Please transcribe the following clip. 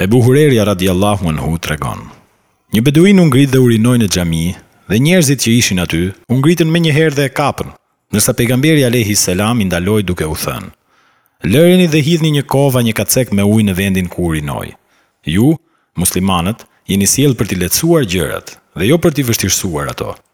Ebu Hurejra radijallahu anhu tregon, Një beduin u ngrit dhe urinoi në xhami dhe njerëzit që ishin aty u ngritën menjëherë dhe e kapën, ndërsa Pejgamberi alejhi selam i ndaloi duke u thënë, Lëreni dhe hidhni një kovë a një kacek me ujë në vendin ku urinoi. Ju, muslimanët, jeni sjellë për t'i lehtësuar gjërat dhe jo për t'i vështirësuar ato.